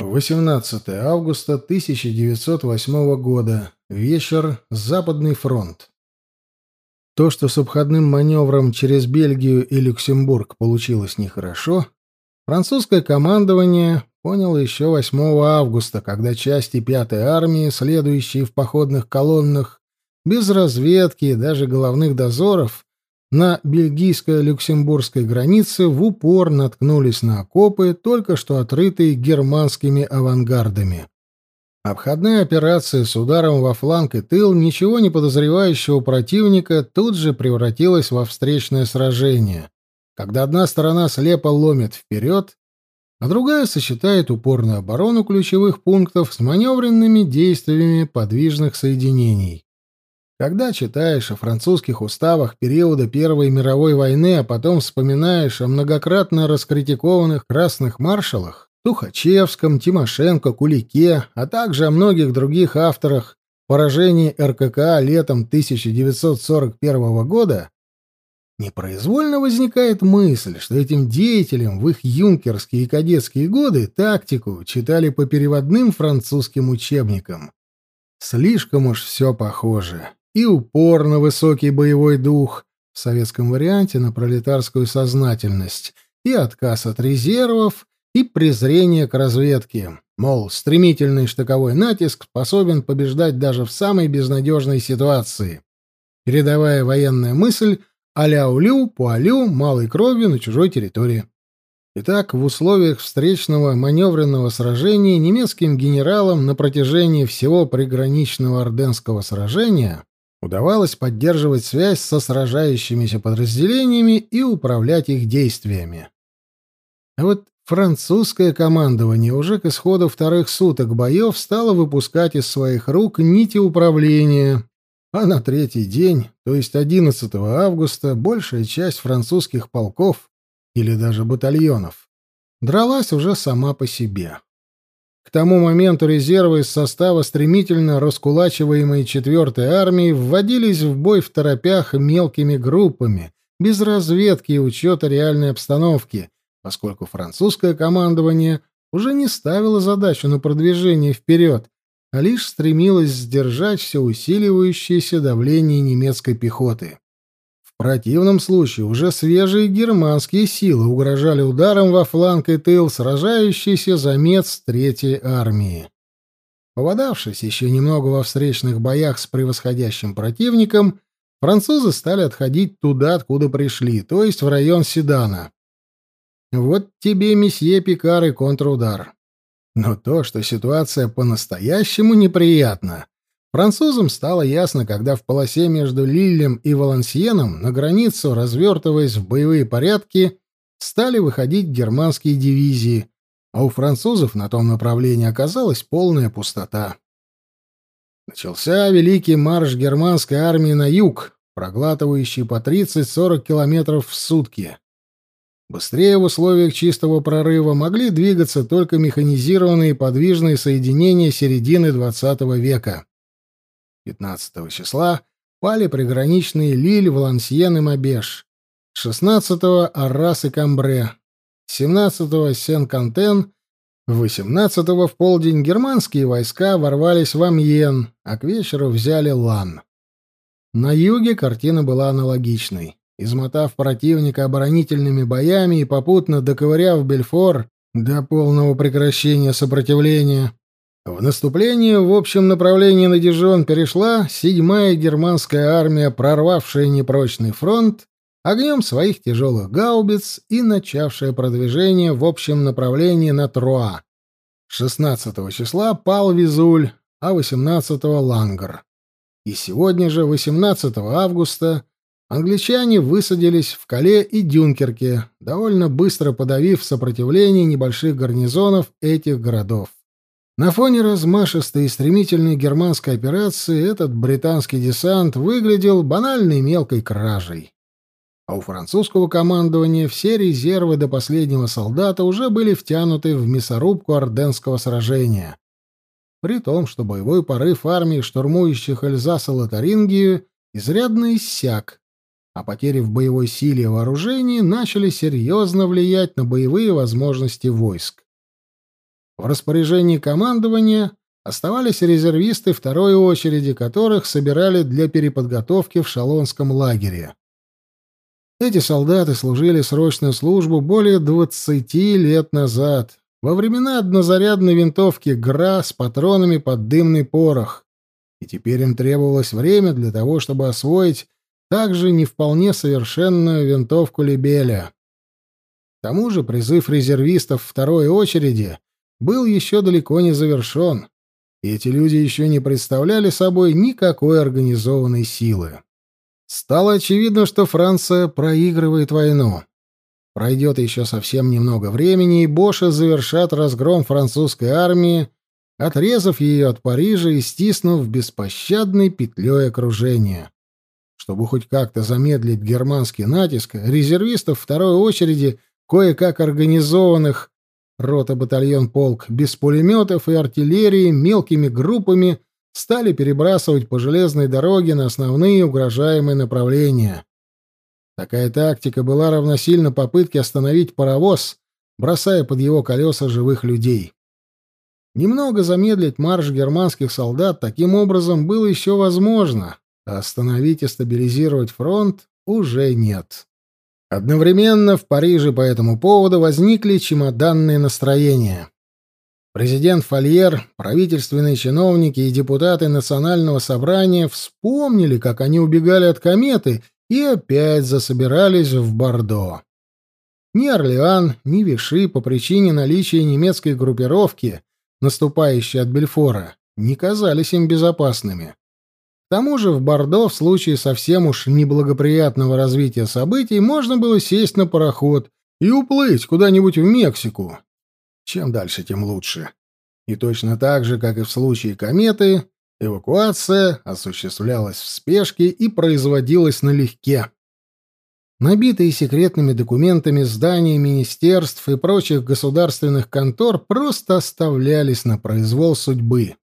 18 августа 1908 года. Вечер. Западный фронт. То, что с обходным маневром через Бельгию и Люксембург получилось нехорошо, французское командование поняло еще 8 августа, когда части 5-й армии, следующие в походных колоннах, без разведки и даже головных дозоров, на бельгийско-люксембургской границе в упор наткнулись на окопы, только что отрытые германскими авангардами. Обходная операция с ударом во фланг и тыл ничего не подозревающего противника тут же превратилась во встречное сражение, когда одна сторона слепо ломит вперед, а другая сочетает упорную оборону ключевых пунктов с маневренными действиями подвижных соединений. Когда читаешь о французских уставах периода Первой мировой войны, а потом вспоминаешь о многократно раскритикованных красных маршалах, Тухачевском, Тимошенко, Кулике, а также о многих других авторах поражений РККА летом 1941 года, непроизвольно возникает мысль, что этим деятелям в их юнкерские и кадетские годы тактику читали по переводным французским учебникам. Слишком уж все похоже и упор на высокий боевой дух, в советском варианте на пролетарскую сознательность, и отказ от резервов, и презрение к разведке. Мол, стремительный штыковой натиск способен побеждать даже в самой безнадежной ситуации. Передавая военная мысль а-ля-улю, пуалю, малой кровью на чужой территории. Итак, в условиях встречного маневренного сражения немецким генералам на протяжении всего приграничного Орденского сражения удавалось поддерживать связь со сражающимися подразделениями и управлять их действиями. А вот французское командование уже к исходу вторых суток боев стало выпускать из своих рук нити управления, а на третий день, то есть 11 августа, большая часть французских полков или даже батальонов дралась уже сама по себе. Тому моменту резервы из состава стремительно раскулачиваемой 4-й армии вводились в бой в торопях мелкими группами, без разведки и учета реальной обстановки, поскольку французское командование уже не ставило задачу на продвижение вперед, а лишь стремилось сдержать все усиливающееся давление немецкой пехоты. В противном случае уже свежие германские силы угрожали ударом во фланг и тыл сражающейся за Мец Третьей армии. Поводавшись еще немного во встречных боях с превосходящим противником, французы стали отходить туда, откуда пришли, то есть в район Седана. Вот тебе, месье Пикар, и контрудар. Но то, что ситуация по-настоящему неприятна, Французам стало ясно, когда в полосе между Лиллем и Валансьеном на границу, развертываясь в боевые порядки, стали выходить германские дивизии, а у французов на том направлении оказалась полная пустота. Начался великий марш германской армии на юг, проглатывающий по 30-40 километров в сутки. Быстрее в условиях чистого прорыва могли двигаться только механизированные подвижные соединения середины XX века. 15 числа пали приграничные Лиль, Валансьен и Мабеш, 16-го Аррас и Камбре, 17-го Сен-Кантен, 18-го в полдень германские войска ворвались в Амьен, а к вечеру взяли Лан. На юге картина была аналогичной. Измотав противника оборонительными боями и попутно доковыряв Бельфор до полного прекращения сопротивления, в наступление в общем направлении на Дижон перешла седьмая германская армия, прорвавшая непрочный фронт огнем своих тяжелых гаубиц и начавшая продвижение в общем направлении на Труа. 16 числа пал Визуль, а 18 — Лангер. И сегодня же, 18 августа, англичане высадились в Кале и Дюнкерке, довольно быстро подавив сопротивление небольших гарнизонов этих городов. На фоне размашистой и стремительной германской операции этот британский десант выглядел банальной мелкой кражей. А у французского командования все резервы до последнего солдата уже были втянуты в мясорубку Орденского сражения. При том, что боевой порыв армии, штурмующих Эльзас и Лотарингию, изрядно иссяк, а потери в боевой силе и вооружении начали серьезно влиять на боевые возможности войск. В распоряжении командования оставались резервисты второй очереди, которых собирали для переподготовки в Шалонском лагере. Эти солдаты служили срочную службу более 20 лет назад, во времена однозарядной винтовки ГРА с патронами под дымный порох, и теперь им требовалось время для того, чтобы освоить также не вполне совершенную винтовку Лебеля. К тому же призыв резервистов второй очереди был еще далеко не завершен, и эти люди еще не представляли собой никакой организованной силы. Стало очевидно, что Франция проигрывает войну. Пройдет еще совсем немного времени, и Боши завершат разгром французской армии, отрезав ее от Парижа и стиснув беспощадной петлей окружения. Чтобы хоть как-то замедлить германский натиск, резервистов второй очереди, кое-как организованных, рота-батальон полк, без пулеметов и артиллерии, мелкими группами стали перебрасывать по железной дороге на основные угрожаемые направления. Такая тактика была равносильна попытке остановить паровоз, бросая под его колеса живых людей. Немного замедлить марш германских солдат таким образом было еще возможно, а остановить и стабилизировать фронт уже нет. Одновременно в Париже по этому поводу возникли чемоданные настроения. Президент Фольер, правительственные чиновники и депутаты Национального собрания вспомнили, как они убегали от кометы и опять засобирались в Бордо. Ни Орлеан, ни Виши по причине наличия немецкой группировки, наступающей от Бельфора, не казались им безопасными. К тому же в Бордо в случае совсем уж неблагоприятного развития событий можно было сесть на пароход и уплыть куда-нибудь в Мексику. Чем дальше, тем лучше. И точно так же, как и в случае кометы, Эвакуация осуществлялась в спешке и производилась налегке. Набитые секретными документами здания министерств и прочих государственных контор просто оставлялись на произвол судьбы.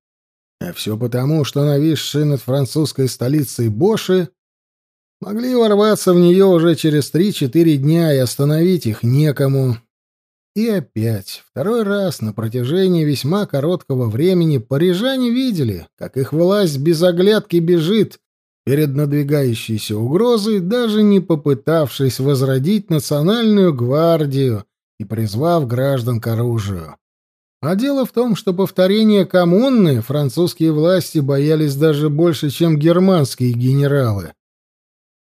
А все потому, что нависшие над французской столицей Боши могли ворваться в нее уже через три-четыре дня и остановить их некому. И опять, второй раз на протяжении весьма короткого времени парижане видели, как их власть без оглядки бежит перед надвигающейся угрозой, даже не попытавшись возродить национальную гвардию и призвав граждан к оружию. А дело в том, что повторение коммуны французские власти боялись даже больше, чем германские генералы.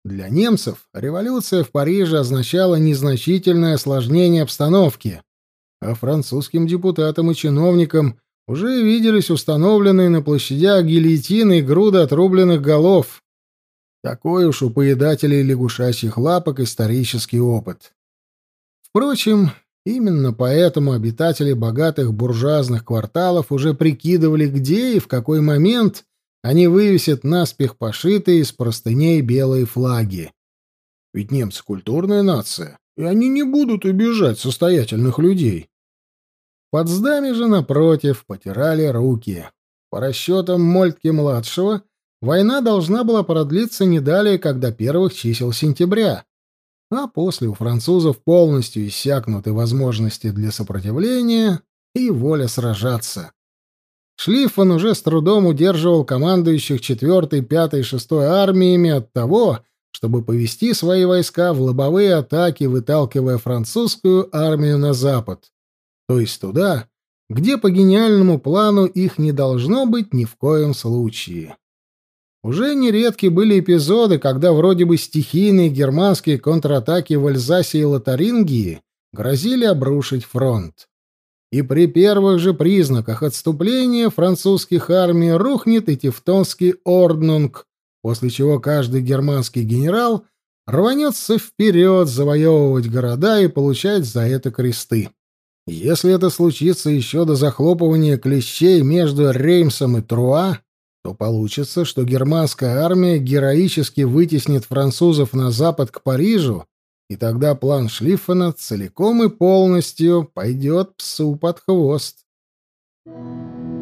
Для немцев революция в Париже означала незначительное осложнение обстановки, а французским депутатам и чиновникам уже виделись установленные на площадях гильотины и груды отрубленных голов. Такой уж у поедателей лягушачьих лапок исторический опыт. Впрочем, именно поэтому обитатели богатых буржуазных кварталов уже прикидывали, где и в какой момент они вывесят наспех пошитые из простыней белые флаги. Ведь немцы — культурная нация, и они не будут обижать состоятельных людей. В Потсдаме же, напротив, потирали руки. По расчетам Мольтке-младшего, война должна была продлиться не далее, как до первых чисел сентября, а после у французов полностью иссякнуты возможности для сопротивления и воля сражаться. Шлиффен уже с трудом удерживал командующих 4-й, 5-й и 6-й армиями от того, чтобы повести свои войска в лобовые атаки, выталкивая французскую армию на запад, то есть туда, где по гениальному плану их не должно быть ни в коем случае. Уже нередки были эпизоды, когда вроде бы стихийные германские контратаки в Эльзасе и Лотарингии грозили обрушить фронт и при первых же признаках отступления французских армий рухнет и Тевтонский Орднунг, после чего каждый германский генерал рванется вперед завоевывать города и получать за это кресты. Если это случится еще до захлопывания клещей между Реймсом и Труа, то получится, что германская армия героически вытеснит французов на запад к Парижу и тогда план Шлиффена целиком и полностью пойдет псу под хвост. Thank you.